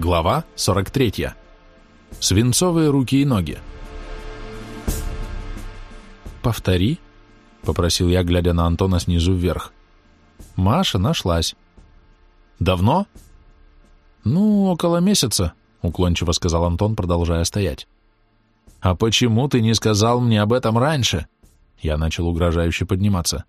Глава 43. Свинцовые руки и ноги. «Повтори», — попросил я, глядя на Антона снизу вверх. «Маша нашлась». «Давно?» «Ну, около месяца», — уклончиво сказал Антон, продолжая стоять. «А почему ты не сказал мне об этом раньше?» Я начал угрожающе подниматься.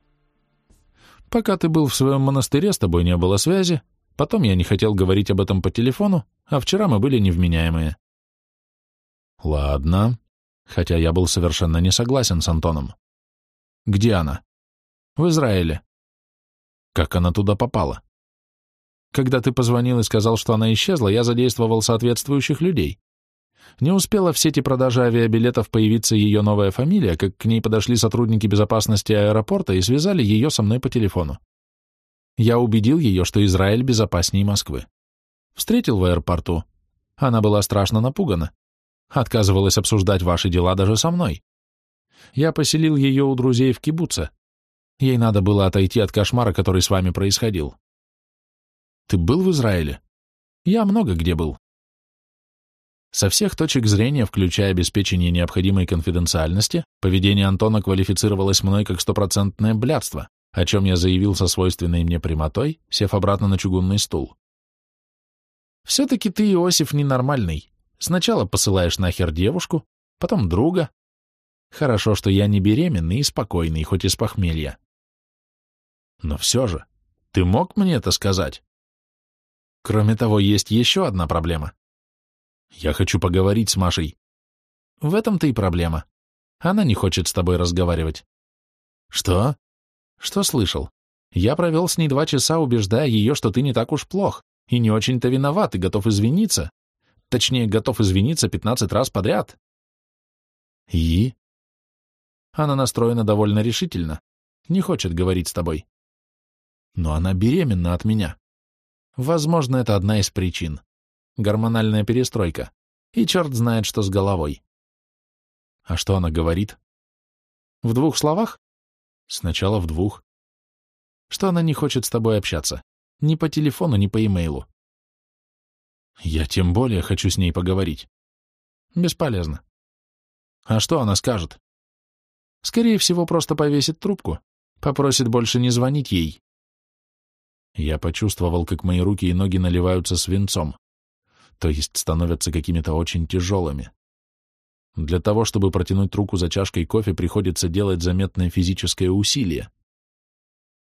«Пока ты был в своем монастыре, с тобой не было связи, Потом я не хотел говорить об этом по телефону, а вчера мы были невменяемые. Ладно, хотя я был совершенно не согласен с Антоном. Где она? В Израиле. Как она туда попала? Когда ты позвонил и сказал, что она исчезла, я задействовал соответствующих людей. Не успела в сети продажи авиабилетов появиться ее новая фамилия, как к ней подошли сотрудники безопасности аэропорта и связали ее со мной по телефону. Я убедил ее, что Израиль безопаснее Москвы. Встретил в аэропорту. Она была страшно напугана. Отказывалась обсуждать ваши дела даже со мной. Я поселил ее у друзей в кибуце. Ей надо было отойти от кошмара, который с вами происходил. Ты был в Израиле? Я много где был. Со всех точек зрения, включая обеспечение необходимой конфиденциальности, поведение Антона квалифицировалось мной как стопроцентное блядство о чем я заявил со свойственной мне прямотой, сев обратно на чугунный стул. «Все-таки ты, Иосиф, ненормальный. Сначала посылаешь нахер девушку, потом друга. Хорошо, что я не беременный и спокойный, хоть и с похмелья. Но все же, ты мог мне это сказать? Кроме того, есть еще одна проблема. Я хочу поговорить с Машей. В этом-то и проблема. Она не хочет с тобой разговаривать. Что? Что слышал? Я провел с ней два часа, убеждая ее, что ты не так уж плох и не очень-то виноват и готов извиниться. Точнее, готов извиниться пятнадцать раз подряд. И? Она настроена довольно решительно. Не хочет говорить с тобой. Но она беременна от меня. Возможно, это одна из причин. Гормональная перестройка. И черт знает, что с головой. А что она говорит? В двух словах? Сначала в двух. Что она не хочет с тобой общаться. Ни по телефону, ни по имейлу. Я тем более хочу с ней поговорить. Бесполезно. А что она скажет? Скорее всего, просто повесит трубку. Попросит больше не звонить ей. Я почувствовал, как мои руки и ноги наливаются свинцом, то есть становятся какими-то очень тяжелыми. Для того, чтобы протянуть руку за чашкой кофе, приходится делать заметное физическое усилие.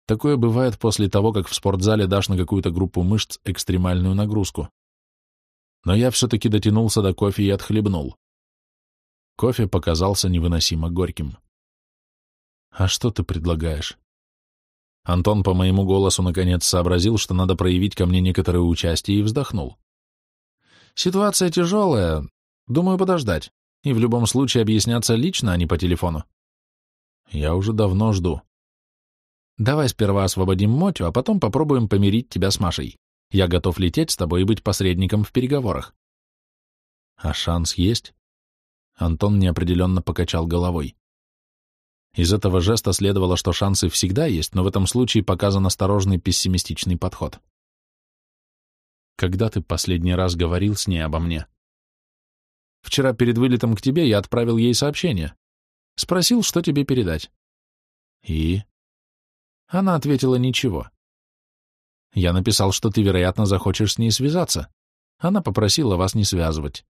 Такое бывает после того, как в спортзале дашь на какую-то группу мышц экстремальную нагрузку. Но я все-таки дотянулся до кофе и отхлебнул. Кофе показался невыносимо горьким. «А что ты предлагаешь?» Антон по моему голосу наконец сообразил, что надо проявить ко мне некоторое участие, и вздохнул. «Ситуация тяжелая. Думаю, подождать и в любом случае объясняться лично, а не по телефону. Я уже давно жду. Давай сперва освободим Мотю, а потом попробуем помирить тебя с Машей. Я готов лететь с тобой и быть посредником в переговорах. А шанс есть? Антон неопределенно покачал головой. Из этого жеста следовало, что шансы всегда есть, но в этом случае показан осторожный пессимистичный подход. Когда ты последний раз говорил с ней обо мне? Вчера перед вылетом к тебе я отправил ей сообщение. Спросил, что тебе передать. И? Она ответила ничего. Я написал, что ты, вероятно, захочешь с ней связаться. Она попросила вас не связывать.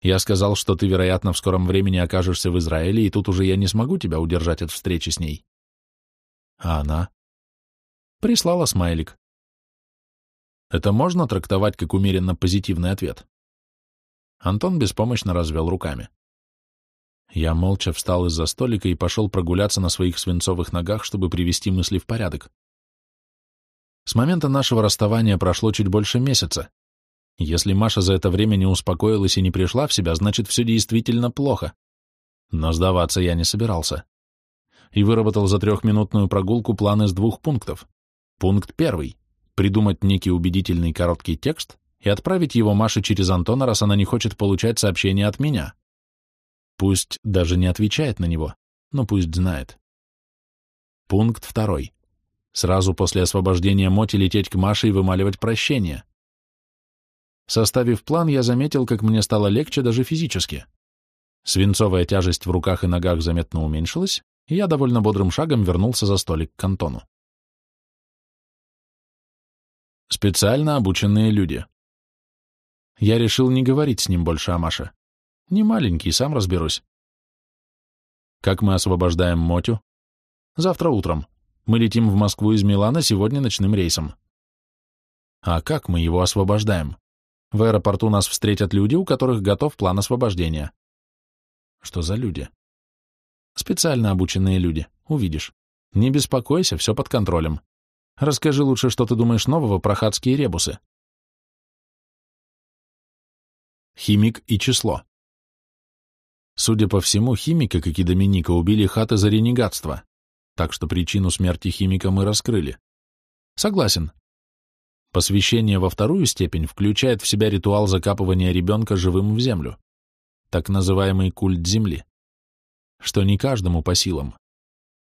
Я сказал, что ты, вероятно, в скором времени окажешься в Израиле, и тут уже я не смогу тебя удержать от встречи с ней. А она? Прислала смайлик. Это можно трактовать как умеренно позитивный ответ? Антон беспомощно развел руками. Я молча встал из-за столика и пошел прогуляться на своих свинцовых ногах, чтобы привести мысли в порядок. С момента нашего расставания прошло чуть больше месяца. Если Маша за это время не успокоилась и не пришла в себя, значит, все действительно плохо. Но сдаваться я не собирался. И выработал за трехминутную прогулку план из двух пунктов. Пункт первый — придумать некий убедительный короткий текст, и отправить его Маше через Антона, раз она не хочет получать сообщение от меня. Пусть даже не отвечает на него, но пусть знает. Пункт второй. Сразу после освобождения Моти лететь к Маше и вымаливать прощение. Составив план, я заметил, как мне стало легче даже физически. Свинцовая тяжесть в руках и ногах заметно уменьшилась, и я довольно бодрым шагом вернулся за столик к Антону. Специально обученные люди. Я решил не говорить с ним больше о Маше. Не маленький, сам разберусь. Как мы освобождаем Мотю? Завтра утром. Мы летим в Москву из Милана сегодня ночным рейсом. А как мы его освобождаем? В аэропорту нас встретят люди, у которых готов план освобождения. Что за люди? Специально обученные люди. Увидишь. Не беспокойся, все под контролем. Расскажи лучше, что ты думаешь нового про хадские ребусы. Химик и число. Судя по всему, химика, как и Доминика, убили хаты за ренегатство, так что причину смерти химика мы раскрыли. Согласен, Посвящение во вторую степень включает в себя ритуал закапывания ребенка живым в землю, так называемый культ земли, что не каждому по силам.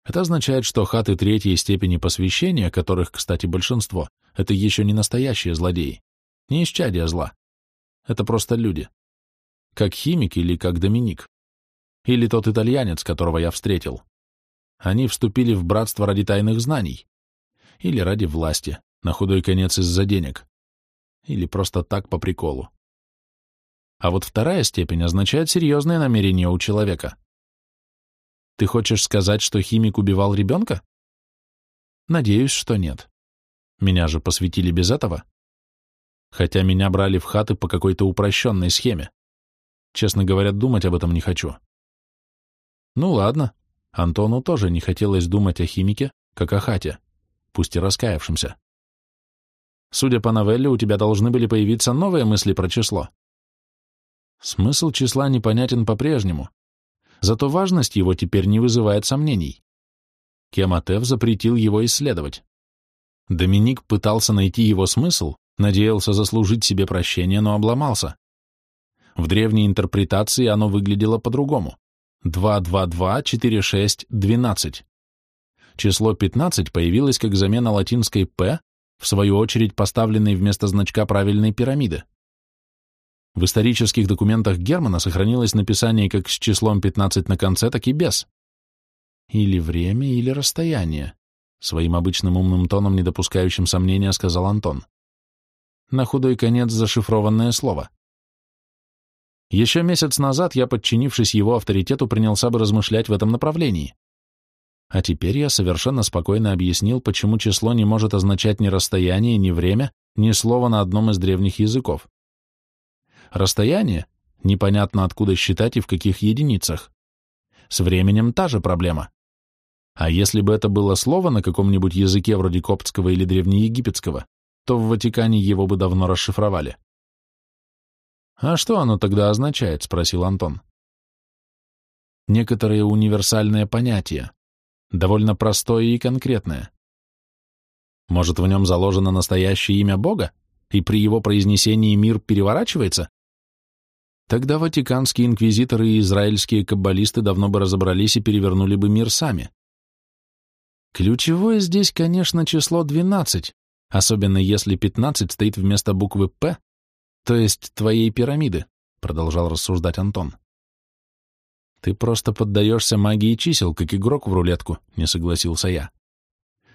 Это означает, что хаты третьей степени посвящения, которых, кстати, большинство, это еще не настоящие злодеи, не исчадия зла. Это просто люди. Как химик или как Доминик. Или тот итальянец, которого я встретил. Они вступили в братство ради тайных знаний. Или ради власти на худой конец из-за денег. Или просто так по приколу. А вот вторая степень означает серьезное намерение у человека. Ты хочешь сказать, что химик убивал ребенка? Надеюсь, что нет. Меня же посвятили без этого. Хотя меня брали в хаты по какой-то упрощенной схеме. Честно говоря, думать об этом не хочу. Ну ладно, Антону тоже не хотелось думать о химике, как о хате, пусть и раскаявшемся. Судя по новелле, у тебя должны были появиться новые мысли про число. Смысл числа непонятен по-прежнему, зато важность его теперь не вызывает сомнений. Кематев запретил его исследовать. Доминик пытался найти его смысл, надеялся заслужить себе прощение, но обломался. В древней интерпретации оно выглядело по-другому. 2-2-2-4-6-12. Число 15 появилось как замена латинской «п» в свою очередь поставленной вместо значка правильной пирамиды. В исторических документах Германа сохранилось написание как с числом 15 на конце, так и без. Или время, или расстояние, своим обычным умным тоном, не допускающим сомнения, сказал Антон. На худой конец зашифрованное слово. Еще месяц назад я, подчинившись его авторитету, принялся бы размышлять в этом направлении. А теперь я совершенно спокойно объяснил, почему число не может означать ни расстояние, ни время, ни слово на одном из древних языков. Расстояние — непонятно откуда считать и в каких единицах. С временем та же проблема. А если бы это было слово на каком-нибудь языке вроде коптского или древнеегипетского, то в Ватикане его бы давно расшифровали. «А что оно тогда означает?» — спросил Антон. «Некоторые универсальные понятия, довольно простое и конкретное. Может, в нем заложено настоящее имя Бога, и при его произнесении мир переворачивается? Тогда ватиканские инквизиторы и израильские каббалисты давно бы разобрались и перевернули бы мир сами. Ключевое здесь, конечно, число 12, особенно если 15 стоит вместо буквы «П», то есть твоей пирамиды, продолжал рассуждать Антон. Ты просто поддаешься магии чисел, как игрок в рулетку, не согласился я.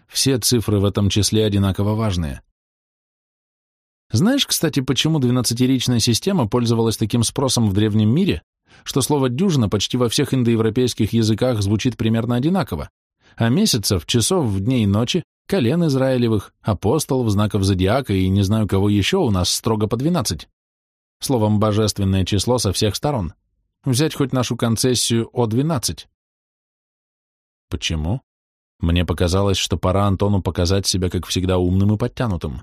Все цифры в этом числе одинаково важные. Знаешь, кстати, почему двенадцатиричная система пользовалась таким спросом в древнем мире, что слово «дюжина» почти во всех индоевропейских языках звучит примерно одинаково, а месяцев, часов, дней и ночи, колен Израилевых, апостолов, знаков зодиака и не знаю кого еще у нас строго по двенадцать. Словом, божественное число со всех сторон. Взять хоть нашу концессию О-12. Почему? Мне показалось, что пора Антону показать себя, как всегда, умным и подтянутым.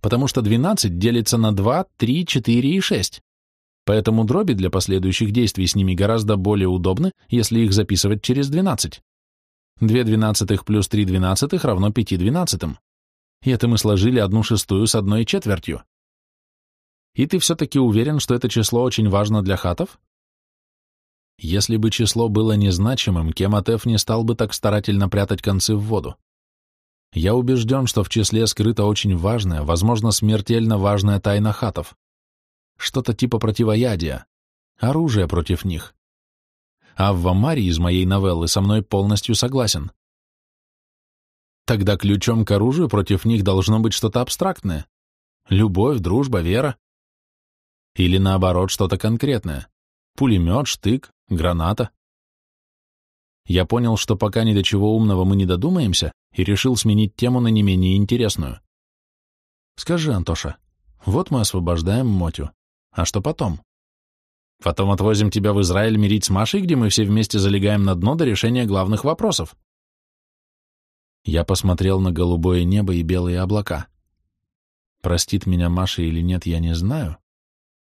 Потому что 12 делится на 2, 3, 4 и 6. Поэтому дроби для последующих действий с ними гораздо более удобны, если их записывать через 12. 2 двенадцатых плюс 3 двенадцатых равно 5 двенадцатым. И это мы сложили одну шестую с одной четвертью. И ты все-таки уверен, что это число очень важно для хатов? Если бы число было незначимым, Кематеф не стал бы так старательно прятать концы в воду. Я убежден, что в числе скрыта очень важная, возможно, смертельно важная тайна хатов. Что-то типа противоядия, оружие против них. Авва Мари из моей новеллы со мной полностью согласен. Тогда ключом к оружию против них должно быть что-то абстрактное. Любовь, дружба, вера. Или наоборот, что-то конкретное. Пулемет, штык, граната. Я понял, что пока ни до чего умного мы не додумаемся, и решил сменить тему на не менее интересную. Скажи, Антоша, вот мы освобождаем Мотю. А что потом? Потом отвозим тебя в Израиль мирить с Машей, где мы все вместе залегаем на дно до решения главных вопросов. Я посмотрел на голубое небо и белые облака. Простит меня Маша или нет, я не знаю,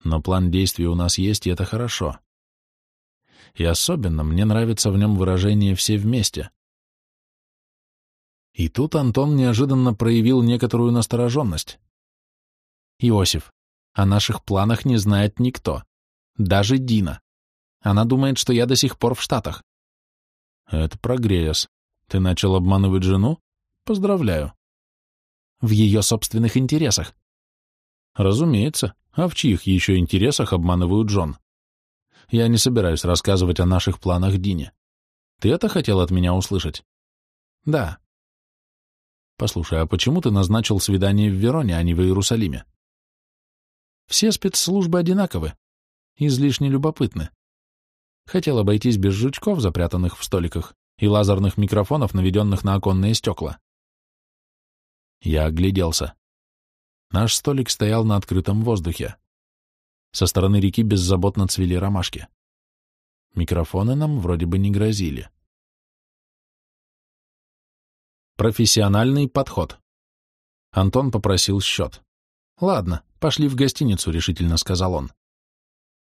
но план действий у нас есть, и это хорошо и особенно мне нравится в нем выражение «все вместе». И тут Антон неожиданно проявил некоторую настороженность. «Иосиф, о наших планах не знает никто, даже Дина. Она думает, что я до сих пор в Штатах». «Это прогресс. Ты начал обманывать жену? Поздравляю». «В ее собственных интересах». «Разумеется. А в чьих еще интересах обманывают Джон?» Я не собираюсь рассказывать о наших планах Дине. Ты это хотел от меня услышать? Да. Послушай, а почему ты назначил свидание в Вероне, а не в Иерусалиме? Все спецслужбы одинаковы, излишне любопытны. Хотел обойтись без жучков, запрятанных в столиках, и лазерных микрофонов, наведенных на оконные стекла. Я огляделся. Наш столик стоял на открытом воздухе. Со стороны реки беззаботно цвели ромашки. Микрофоны нам вроде бы не грозили. Профессиональный подход. Антон попросил счет. «Ладно, пошли в гостиницу», — решительно сказал он.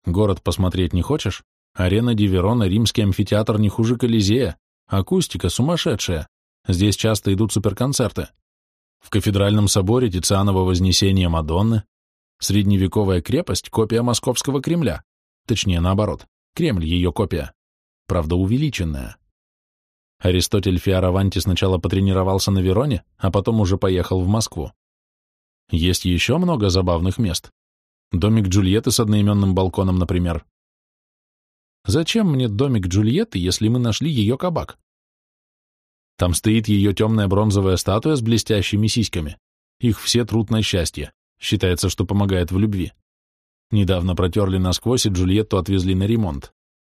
«Город посмотреть не хочешь? Арена Диверона, римский амфитеатр не хуже Колизея. Акустика сумасшедшая. Здесь часто идут суперконцерты. В кафедральном соборе Тицианово Вознесение Мадонны, Средневековая крепость — копия московского Кремля. Точнее, наоборот. Кремль — ее копия. Правда, увеличенная. Аристотель Фиараванти сначала потренировался на Вероне, а потом уже поехал в Москву. Есть еще много забавных мест. Домик Джульетты с одноименным балконом, например. Зачем мне домик Джульетты, если мы нашли ее кабак? Там стоит ее темная бронзовая статуя с блестящими сиськами. Их все труд на счастье. Считается, что помогает в любви. Недавно протерли насквозь, и Джульетту отвезли на ремонт.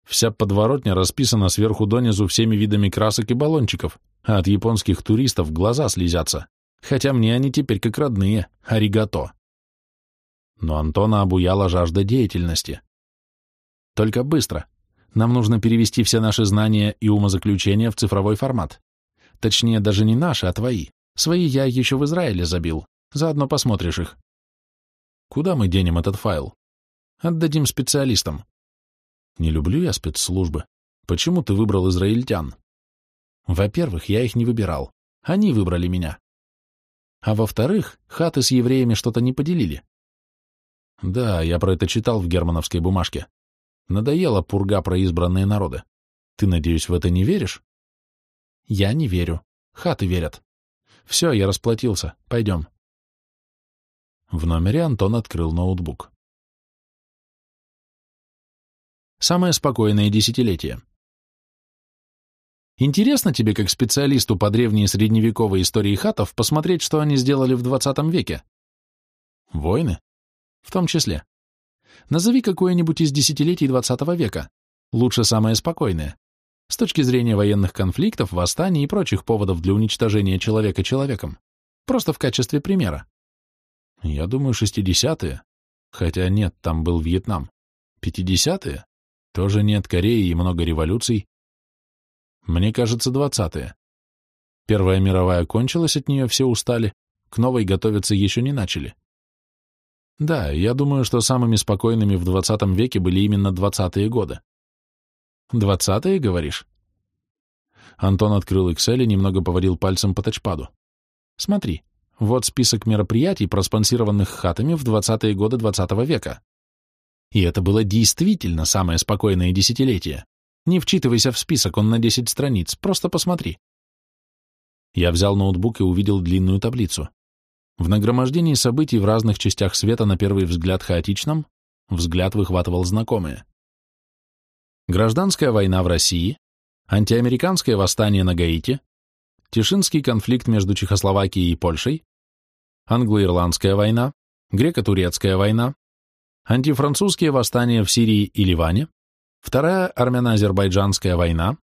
Вся подворотня расписана сверху донизу всеми видами красок и баллончиков, а от японских туристов глаза слезятся. Хотя мне они теперь как родные, аригато. Но Антона обуяла жажда деятельности. Только быстро. Нам нужно перевести все наши знания и умозаключения в цифровой формат. Точнее, даже не наши, а твои. Свои я еще в Израиле забил. Заодно посмотришь их. Куда мы денем этот файл? Отдадим специалистам. Не люблю я спецслужбы. Почему ты выбрал израильтян? Во-первых, я их не выбирал. Они выбрали меня. А во-вторых, хаты с евреями что-то не поделили. Да, я про это читал в германовской бумажке. Надоела пурга про избранные народы. Ты, надеюсь, в это не веришь? Я не верю. Хаты верят. Все, я расплатился. Пойдем. В номере Антон открыл ноутбук. Самое спокойное десятилетие. Интересно тебе, как специалисту по древней средневековой истории хатов, посмотреть, что они сделали в 20 веке? Войны? В том числе. Назови какое-нибудь из десятилетий 20 века. Лучше самое спокойное. С точки зрения военных конфликтов, восстаний и прочих поводов для уничтожения человека человеком. Просто в качестве примера. Я думаю, шестидесятые. Хотя нет, там был Вьетнам. Пятидесятые? Тоже нет Кореи и много революций. Мне кажется, двадцатые. Первая мировая кончилась, от нее все устали, к новой готовиться еще не начали. Да, я думаю, что самыми спокойными в двадцатом веке были именно двадцатые годы. Двадцатые, говоришь? Антон открыл Excel и немного поводил пальцем по тачпаду. Смотри, вот список мероприятий, проспонсированных хатами в 20-е годы 20 -го века. И это было действительно самое спокойное десятилетие. Не вчитывайся в список, он на 10 страниц, просто посмотри. Я взял ноутбук и увидел длинную таблицу. В нагромождении событий в разных частях света на первый взгляд хаотичном, взгляд выхватывал знакомые. Гражданская война в России, антиамериканское восстание на Гаити, Тишинский конфликт между Чехословакией и Польшей, англо-ирландская война, греко-турецкая война, антифранцузские восстания в Сирии и Ливане, Вторая армяно-азербайджанская война,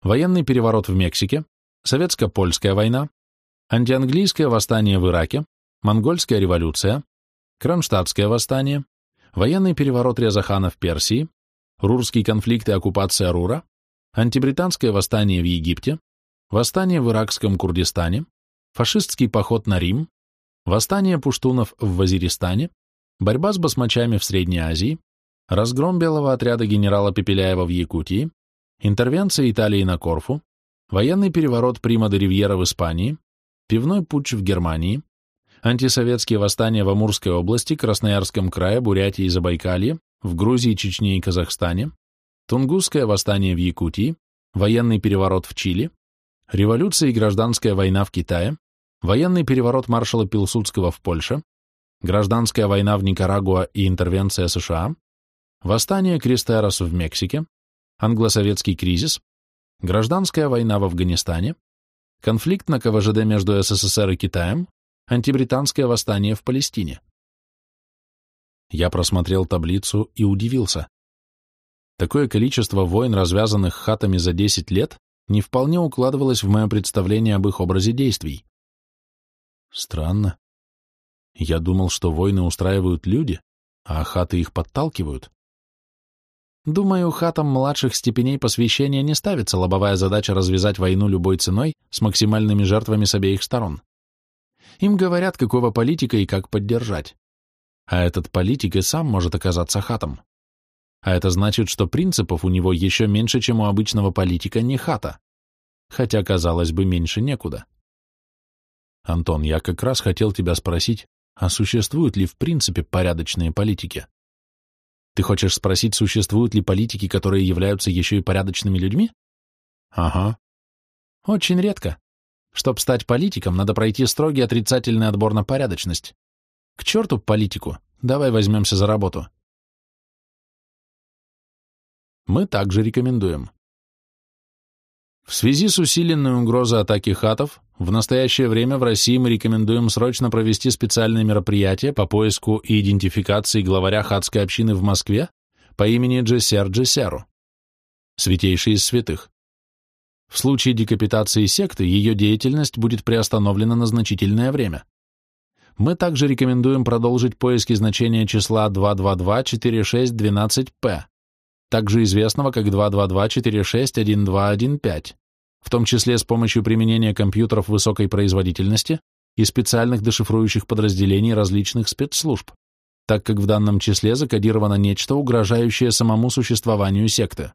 военный переворот в Мексике, советско-польская война, антианглийское восстание в Ираке, монгольская революция, кронштадтское восстание, военный переворот Резахана в Персии, рурский конфликт и оккупация Рура, антибританское восстание в Египте, восстание в иракском Курдистане, фашистский поход на Рим, восстание пуштунов в Вазиристане, борьба с басмачами в Средней Азии, разгром белого отряда генерала Пепеляева в Якутии, интервенция Италии на Корфу, военный переворот Прима де Ривьера в Испании, пивной путч в Германии, антисоветские восстания в Амурской области, Красноярском крае, Бурятии и Забайкалье, в Грузии, Чечне и Казахстане, Тунгусское восстание в Якутии, военный переворот в Чили, революция и гражданская война в Китае, военный переворот маршала Пилсудского в Польше, гражданская война в Никарагуа и интервенция США, восстание Кристерос в Мексике, англосоветский кризис, гражданская война в Афганистане, конфликт на КВЖД между СССР и Китаем, антибританское восстание в Палестине. Я просмотрел таблицу и удивился. Такое количество войн, развязанных хатами за 10 лет, не вполне укладывалось в мое представление об их образе действий. Странно. Я думал, что войны устраивают люди, а хаты их подталкивают. Думаю, хатам младших степеней посвящения не ставится лобовая задача развязать войну любой ценой с максимальными жертвами с обеих сторон. Им говорят, какого политика и как поддержать. А этот политик и сам может оказаться хатом. А это значит, что принципов у него еще меньше, чем у обычного политика не хата. Хотя, казалось бы, меньше некуда. Антон, я как раз хотел тебя спросить, а существуют ли в принципе порядочные политики? Ты хочешь спросить, существуют ли политики, которые являются еще и порядочными людьми? Ага. Очень редко. Чтобы стать политиком, надо пройти строгий отрицательный отбор на порядочность. К черту политику, давай возьмемся за работу. Мы также рекомендуем. В связи с усиленной угрозой атаки хатов, в настоящее время в России мы рекомендуем срочно провести специальные мероприятия по поиску и идентификации главаря хатской общины в Москве по имени Джессер Джессеру, святейший из святых. В случае декапитации секты ее деятельность будет приостановлена на значительное время. Мы также рекомендуем продолжить поиски значения числа 2224612P, также известного как 222461215, в том числе с помощью применения компьютеров высокой производительности и специальных дешифрующих подразделений различных спецслужб, так как в данном числе закодировано нечто, угрожающее самому существованию секты.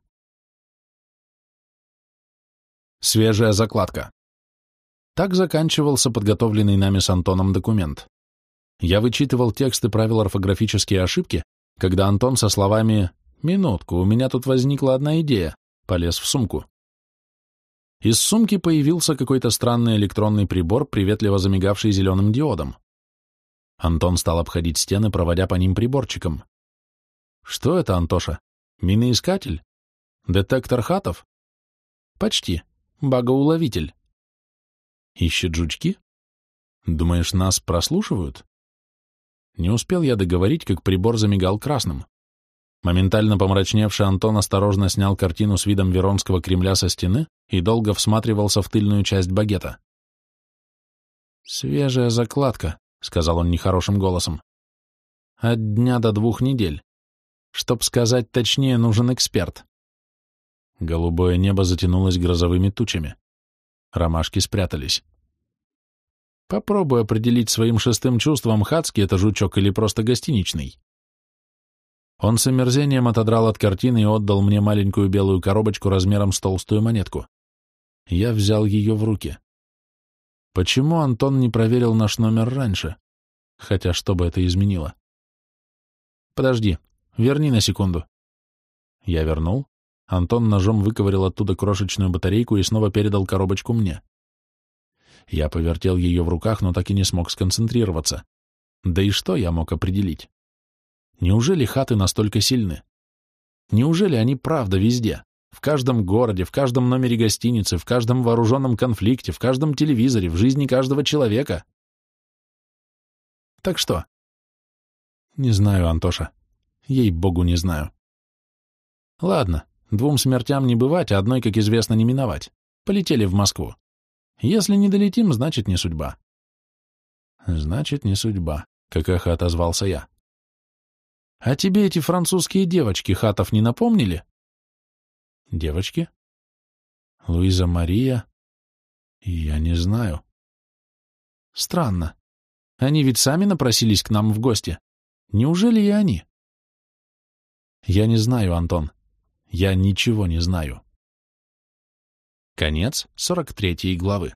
Свежая закладка. Так заканчивался подготовленный нами с Антоном документ. Я вычитывал тексты правил орфографические ошибки, когда Антон со словами «Минутку, у меня тут возникла одна идея», полез в сумку. Из сумки появился какой-то странный электронный прибор, приветливо замигавший зеленым диодом. Антон стал обходить стены, проводя по ним приборчиком. «Что это, Антоша? Миноискатель? Детектор хатов?» «Почти. Багоуловитель». «Ищет жучки? Думаешь, нас прослушивают?» Не успел я договорить, как прибор замигал красным. Моментально помрачневший Антон осторожно снял картину с видом Веронского Кремля со стены и долго всматривался в тыльную часть багета. «Свежая закладка», — сказал он нехорошим голосом. «От дня до двух недель. Чтоб сказать точнее, нужен эксперт». Голубое небо затянулось грозовыми тучами. Ромашки спрятались. Попробуй определить своим шестым чувством, хацкий это жучок или просто гостиничный. Он с омерзением отодрал от картины и отдал мне маленькую белую коробочку размером с толстую монетку. Я взял ее в руки. Почему Антон не проверил наш номер раньше? Хотя что бы это изменило? Подожди, верни на секунду. Я вернул. Антон ножом выковырял оттуда крошечную батарейку и снова передал коробочку мне. Я повертел ее в руках, но так и не смог сконцентрироваться. Да и что я мог определить? Неужели хаты настолько сильны? Неужели они правда везде? В каждом городе, в каждом номере гостиницы, в каждом вооруженном конфликте, в каждом телевизоре, в жизни каждого человека? Так что? Не знаю, Антоша. Ей-богу, не знаю. Ладно, двум смертям не бывать, а одной, как известно, не миновать. Полетели в Москву. Если не долетим, значит, не судьба. Значит, не судьба, как эхо отозвался я. А тебе эти французские девочки хатов не напомнили? Девочки? Луиза Мария? Я не знаю. Странно. Они ведь сами напросились к нам в гости. Неужели и они? Я не знаю, Антон. Я ничего не знаю. Конец 43 главы.